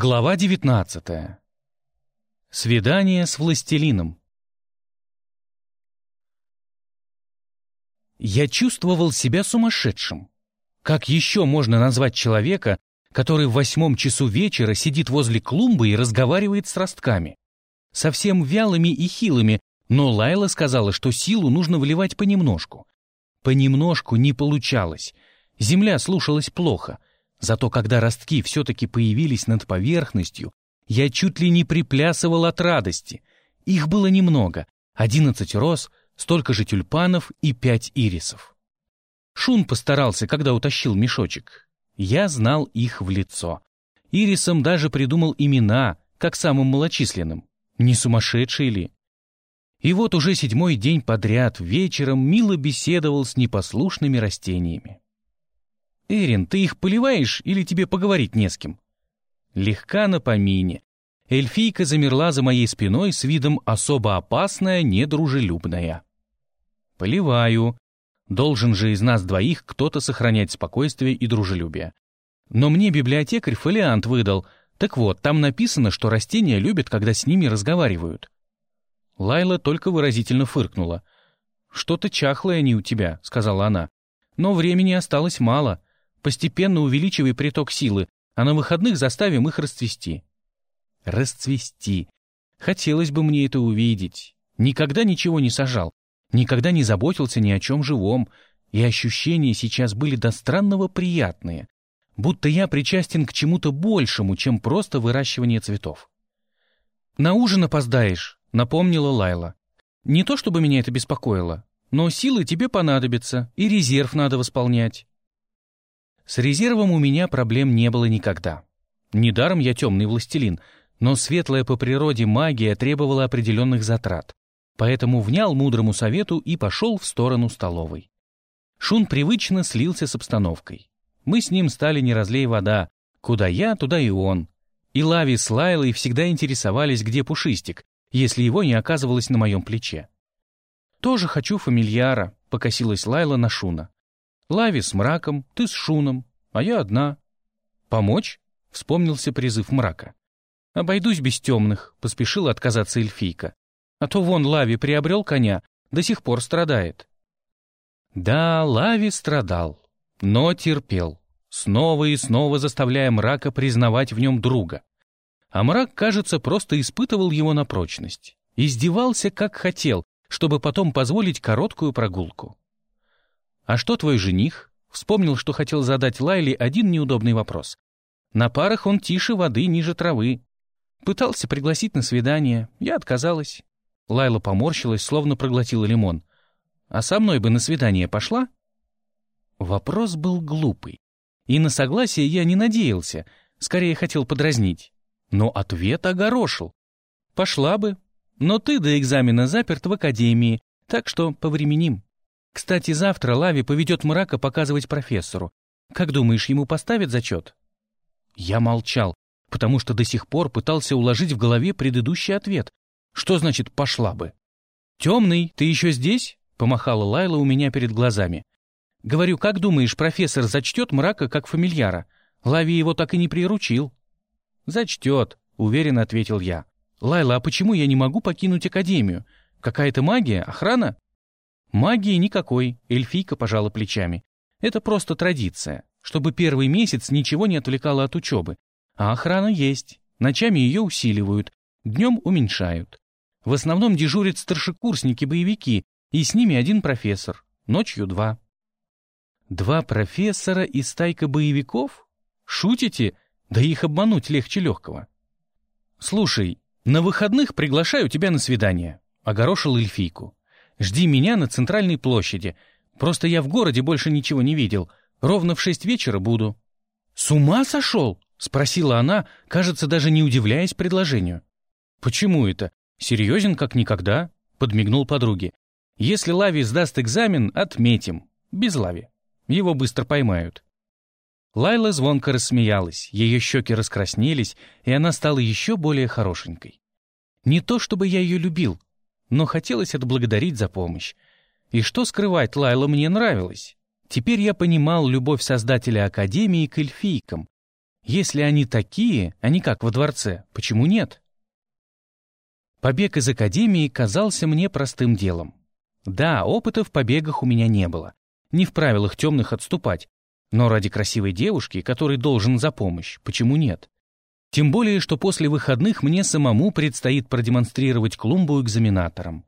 Глава 19. Свидание с властелином. Я чувствовал себя сумасшедшим. Как еще можно назвать человека, который в восьмом часу вечера сидит возле клумбы и разговаривает с ростками? Совсем вялыми и хилыми, но Лайла сказала, что силу нужно вливать понемножку. Понемножку не получалось. Земля слушалась плохо — Зато когда ростки все-таки появились над поверхностью, я чуть ли не приплясывал от радости. Их было немного — одиннадцать роз, столько же тюльпанов и пять ирисов. Шун постарался, когда утащил мешочек. Я знал их в лицо. Ирисом даже придумал имена, как самым малочисленным. Не сумасшедший ли? И вот уже седьмой день подряд вечером мило беседовал с непослушными растениями. «Эрин, ты их поливаешь или тебе поговорить не с кем?» Легка на помине. Эльфийка замерла за моей спиной с видом особо опасная, недружелюбная. «Поливаю. Должен же из нас двоих кто-то сохранять спокойствие и дружелюбие. Но мне библиотекарь фолиант выдал. Так вот, там написано, что растения любят, когда с ними разговаривают». Лайла только выразительно фыркнула. «Что-то чахлое они у тебя», — сказала она. «Но времени осталось мало. Постепенно увеличивай приток силы, а на выходных заставим их расцвести». «Расцвести. Хотелось бы мне это увидеть. Никогда ничего не сажал, никогда не заботился ни о чем живом, и ощущения сейчас были до странного приятные, будто я причастен к чему-то большему, чем просто выращивание цветов. «На ужин опоздаешь», — напомнила Лайла. «Не то чтобы меня это беспокоило, но силы тебе понадобятся, и резерв надо восполнять. С резервом у меня проблем не было никогда. Недаром я темный властелин, но светлая по природе магия требовала определенных затрат. Поэтому внял мудрому совету и пошел в сторону столовой. Шун привычно слился с обстановкой. Мы с ним стали не разлей вода. Куда я, туда и он. И Лави с Лайлой всегда интересовались, где Пушистик, если его не оказывалось на моем плече. «Тоже хочу фамильяра», — покосилась Лайла на Шуна. Лави с мраком, ты с шуном, а я одна. Помочь? Вспомнился призыв мрака. Обойдусь без темных, поспешила отказаться эльфийка. А то вон Лави приобрел коня, до сих пор страдает. Да, Лави страдал, но терпел, снова и снова заставляя мрака признавать в нем друга. А мрак, кажется, просто испытывал его на прочность. Издевался, как хотел, чтобы потом позволить короткую прогулку. «А что твой жених?» Вспомнил, что хотел задать Лайле один неудобный вопрос. На парах он тише воды, ниже травы. Пытался пригласить на свидание, я отказалась. Лайла поморщилась, словно проглотила лимон. «А со мной бы на свидание пошла?» Вопрос был глупый. И на согласие я не надеялся, скорее хотел подразнить. Но ответ огорошил. «Пошла бы, но ты до экзамена заперт в академии, так что повременим». Кстати, завтра Лави поведет мрака показывать профессору. Как думаешь, ему поставят зачет?» Я молчал, потому что до сих пор пытался уложить в голове предыдущий ответ. Что значит «пошла бы»? «Темный, ты еще здесь?» — помахала Лайла у меня перед глазами. «Говорю, как думаешь, профессор зачтет мрака как фамильяра? Лави его так и не приручил». «Зачтет», — уверенно ответил я. «Лайла, а почему я не могу покинуть Академию? Какая-то магия? Охрана?» Магии никакой, эльфийка пожала плечами. Это просто традиция, чтобы первый месяц ничего не отвлекало от учебы. А охрана есть. Ночами ее усиливают, днем уменьшают. В основном дежурят старшекурсники-боевики, и с ними один профессор, ночью два. Два профессора и стайка боевиков? Шутите? Да их обмануть легче легкого. Слушай, на выходных приглашаю тебя на свидание, огорошил эльфийку. Жди меня на центральной площади. Просто я в городе больше ничего не видел. Ровно в шесть вечера буду». «С ума сошел?» — спросила она, кажется, даже не удивляясь предложению. «Почему это? Серьезен как никогда?» — подмигнул подруге. «Если Лави сдаст экзамен, отметим. Без Лави. Его быстро поймают». Лайла звонко рассмеялась, ее щеки раскраснелись, и она стала еще более хорошенькой. Не то чтобы я ее любил, но хотелось отблагодарить за помощь. И что скрывать, Лайла мне нравилась. Теперь я понимал любовь создателя Академии к эльфийкам. Если они такие, они как во дворце, почему нет? Побег из академии казался мне простым делом. Да, опыта в побегах у меня не было. Не в правилах темных отступать. Но ради красивой девушки, который должен за помощь, почему нет? Тем более, что после выходных мне самому предстоит продемонстрировать клумбу экзаменаторам.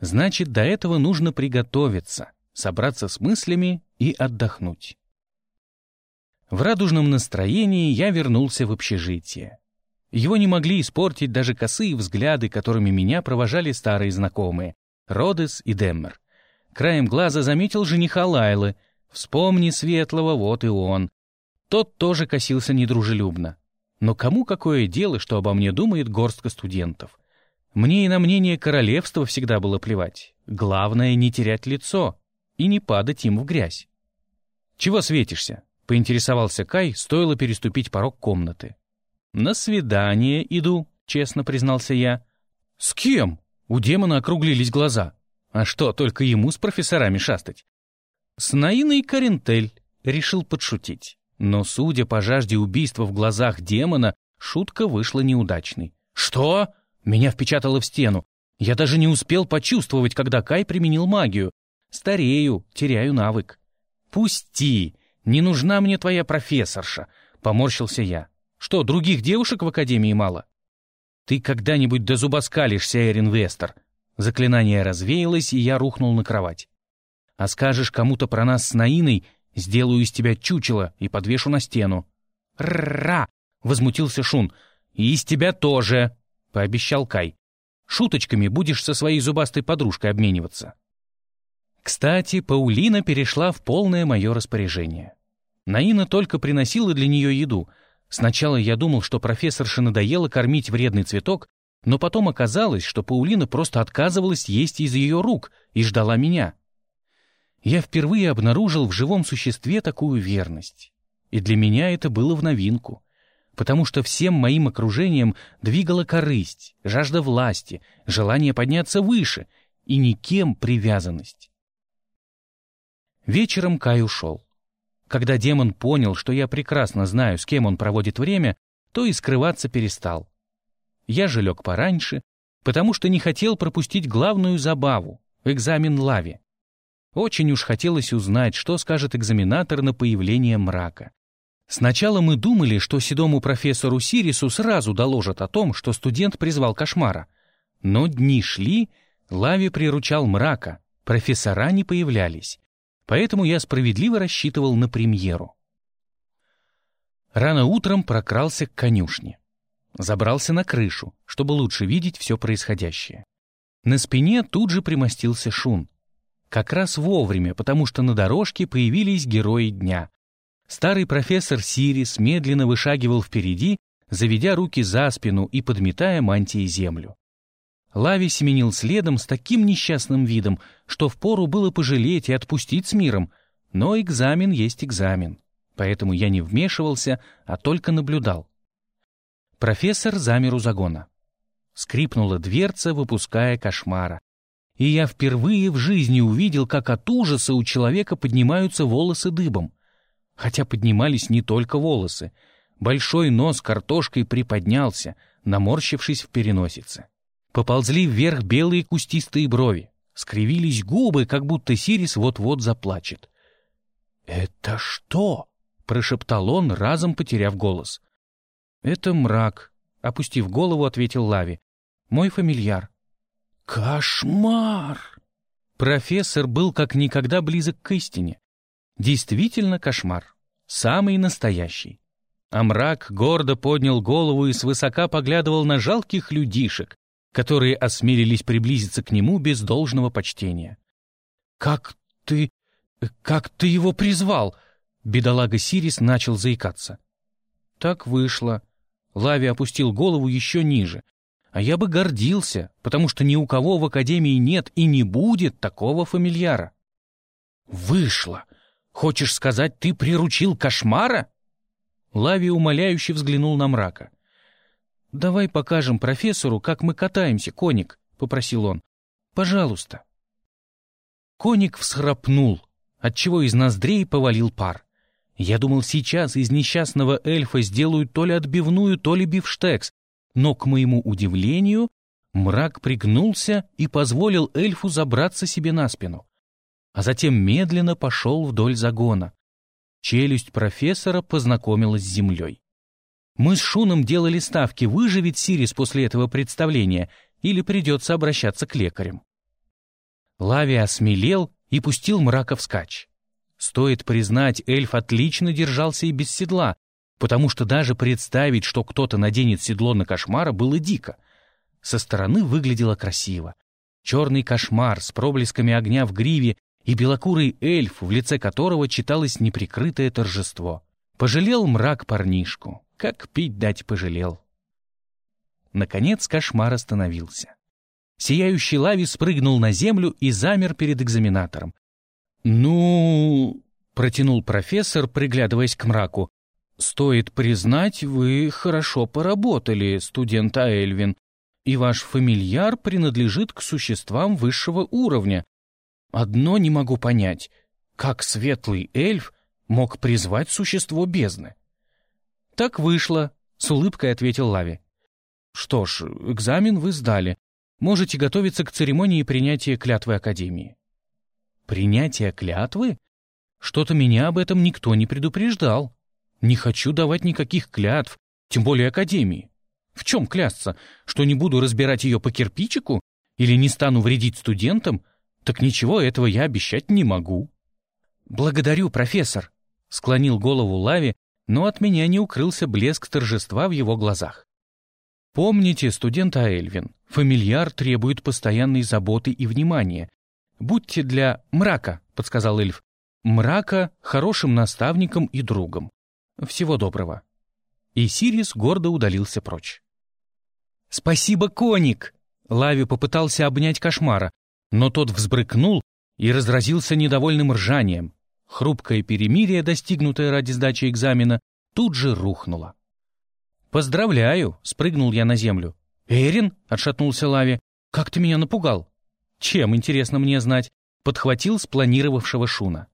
Значит, до этого нужно приготовиться, собраться с мыслями и отдохнуть. В радужном настроении я вернулся в общежитие. Его не могли испортить даже косые взгляды, которыми меня провожали старые знакомые — Родес и Деммер. Краем глаза заметил жениха Лайлы. «Вспомни светлого, вот и он». Тот тоже косился недружелюбно. Но кому какое дело, что обо мне думает горстка студентов? Мне и на мнение королевства всегда было плевать. Главное — не терять лицо и не падать им в грязь. «Чего светишься?» — поинтересовался Кай, стоило переступить порог комнаты. «На свидание иду», — честно признался я. «С кем?» — у демона округлились глаза. «А что, только ему с профессорами шастать?» «С Наиной Карентель», — решил подшутить. Но, судя по жажде убийства в глазах демона, шутка вышла неудачной. «Что?» — меня впечатало в стену. Я даже не успел почувствовать, когда Кай применил магию. Старею, теряю навык. «Пусти! Не нужна мне твоя профессорша!» — поморщился я. Что, других девушек в Академии мало? Ты когда-нибудь дозубоскалишься, Эрин Вестер. Заклинание развеялось, и я рухнул на кровать. А скажешь кому-то про нас с Наиной, сделаю из тебя чучело и подвешу на стену. «Ра!» — возмутился Шун. «И из тебя тоже!» — пообещал Кай. «Шуточками будешь со своей зубастой подружкой обмениваться». Кстати, Паулина перешла в полное мое распоряжение. Наина только приносила для нее еду — Сначала я думал, что профессорше надоело кормить вредный цветок, но потом оказалось, что Паулина просто отказывалась есть из ее рук и ждала меня. Я впервые обнаружил в живом существе такую верность. И для меня это было в новинку, потому что всем моим окружением двигала корысть, жажда власти, желание подняться выше и никем привязанность. Вечером Кай ушел. Когда демон понял, что я прекрасно знаю, с кем он проводит время, то и скрываться перестал. Я же лег пораньше, потому что не хотел пропустить главную забаву — экзамен Лави. Очень уж хотелось узнать, что скажет экзаменатор на появление мрака. Сначала мы думали, что седому профессору Сирису сразу доложат о том, что студент призвал кошмара. Но дни шли, Лави приручал мрака, профессора не появлялись поэтому я справедливо рассчитывал на премьеру. Рано утром прокрался к конюшне. Забрался на крышу, чтобы лучше видеть все происходящее. На спине тут же примостился шун. Как раз вовремя, потому что на дорожке появились герои дня. Старый профессор Сирис медленно вышагивал впереди, заведя руки за спину и подметая мантией землю. Лави семенил следом с таким несчастным видом, что впору было пожалеть и отпустить с миром, но экзамен есть экзамен, поэтому я не вмешивался, а только наблюдал. Профессор замер у загона. Скрипнула дверца, выпуская кошмара. И я впервые в жизни увидел, как от ужаса у человека поднимаются волосы дыбом. Хотя поднимались не только волосы. Большой нос картошкой приподнялся, наморщившись в переносице. Поползли вверх белые кустистые брови. Скривились губы, как будто Сирис вот-вот заплачет. «Это что?» — прошептал он, разом потеряв голос. «Это мрак», — опустив голову, ответил Лави. «Мой фамильяр». «Кошмар!» Профессор был как никогда близок к истине. Действительно кошмар. Самый настоящий. А мрак гордо поднял голову и свысока поглядывал на жалких людишек, которые осмелились приблизиться к нему без должного почтения. «Как ты... как ты его призвал?» Бедолага Сирис начал заикаться. Так вышло. Лави опустил голову еще ниже. А я бы гордился, потому что ни у кого в Академии нет и не будет такого фамильяра. «Вышло! Хочешь сказать, ты приручил кошмара?» Лави умоляюще взглянул на мрака. «Давай покажем профессору, как мы катаемся, коник», — попросил он. «Пожалуйста». Коник всхрапнул, отчего из ноздрей повалил пар. Я думал, сейчас из несчастного эльфа сделают то ли отбивную, то ли бифштекс, но, к моему удивлению, мрак пригнулся и позволил эльфу забраться себе на спину, а затем медленно пошел вдоль загона. Челюсть профессора познакомилась с землей. Мы с Шуном делали ставки, выживет Сирис после этого представления или придется обращаться к лекарям. Лави осмелел и пустил мрака вскачь. Стоит признать, эльф отлично держался и без седла, потому что даже представить, что кто-то наденет седло на кошмара, было дико. Со стороны выглядело красиво. Черный кошмар с проблесками огня в гриве и белокурый эльф, в лице которого читалось неприкрытое торжество. Пожалел мрак парнишку. Как пить дать пожалел. Наконец кошмар остановился. Сияющий Лави спрыгнул на землю и замер перед экзаменатором. «Ну...» — протянул профессор, приглядываясь к мраку. «Стоит признать, вы хорошо поработали, студент Аэльвин, и ваш фамильяр принадлежит к существам высшего уровня. Одно не могу понять, как светлый эльф мог призвать существо бездны?» «Так вышло», — с улыбкой ответил Лави. «Что ж, экзамен вы сдали. Можете готовиться к церемонии принятия клятвы Академии». Принятие клятвы? Что-то меня об этом никто не предупреждал. Не хочу давать никаких клятв, тем более Академии. В чем клясться? Что не буду разбирать ее по кирпичику? Или не стану вредить студентам? Так ничего этого я обещать не могу. «Благодарю, профессор», — склонил голову Лави, но от меня не укрылся блеск торжества в его глазах. Помните, студент Аэльвин, фамильяр требует постоянной заботы и внимания, «Будьте для мрака», — подсказал эльф. «Мрака хорошим наставником и другом. Всего доброго». И Сирис гордо удалился прочь. «Спасибо, коник!» Лави попытался обнять кошмара, но тот взбрыкнул и разразился недовольным ржанием. Хрупкое перемирие, достигнутое ради сдачи экзамена, тут же рухнуло. «Поздравляю!» — спрыгнул я на землю. «Эрин?» — отшатнулся Лави. «Как ты меня напугал!» Чем, интересно мне знать? Подхватил спланировавшего Шуна.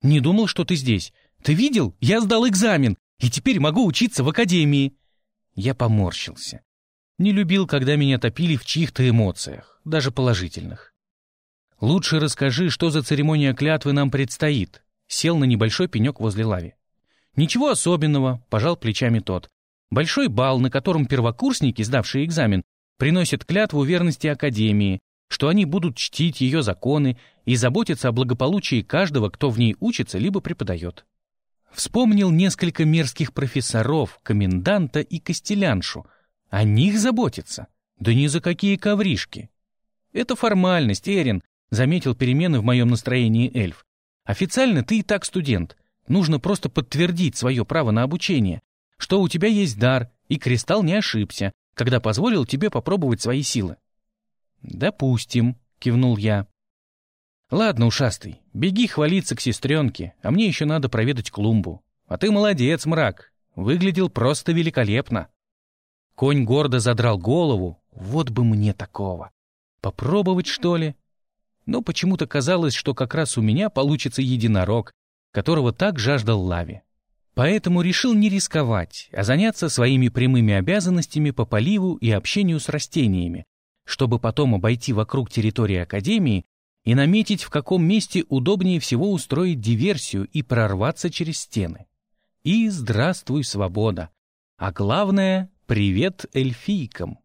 Не думал, что ты здесь. Ты видел? Я сдал экзамен, и теперь могу учиться в академии. Я поморщился. Не любил, когда меня топили в чьих-то эмоциях, даже положительных. Лучше расскажи, что за церемония клятвы нам предстоит. Сел на небольшой пенек возле лави. Ничего особенного, пожал плечами тот. Большой бал, на котором первокурсники, сдавшие экзамен, приносят клятву верности Академии, что они будут чтить ее законы и заботиться о благополучии каждого, кто в ней учится либо преподает. Вспомнил несколько мерзких профессоров, коменданта и костеляншу. О них заботиться? Да ни за какие ковришки. Это формальность, Эрин, заметил перемены в моем настроении эльф. Официально ты и так студент. Нужно просто подтвердить свое право на обучение, что у тебя есть дар, и Кристалл не ошибся, когда позволил тебе попробовать свои силы. «Допустим», — кивнул я. «Ладно, ушастый, беги хвалиться к сестренке, а мне еще надо проведать клумбу. А ты молодец, мрак, выглядел просто великолепно». Конь гордо задрал голову, вот бы мне такого. Попробовать, что ли? Но почему-то казалось, что как раз у меня получится единорог, которого так жаждал Лави. Поэтому решил не рисковать, а заняться своими прямыми обязанностями по поливу и общению с растениями, чтобы потом обойти вокруг территории Академии и наметить, в каком месте удобнее всего устроить диверсию и прорваться через стены. И здравствуй, свобода! А главное, привет эльфийкам!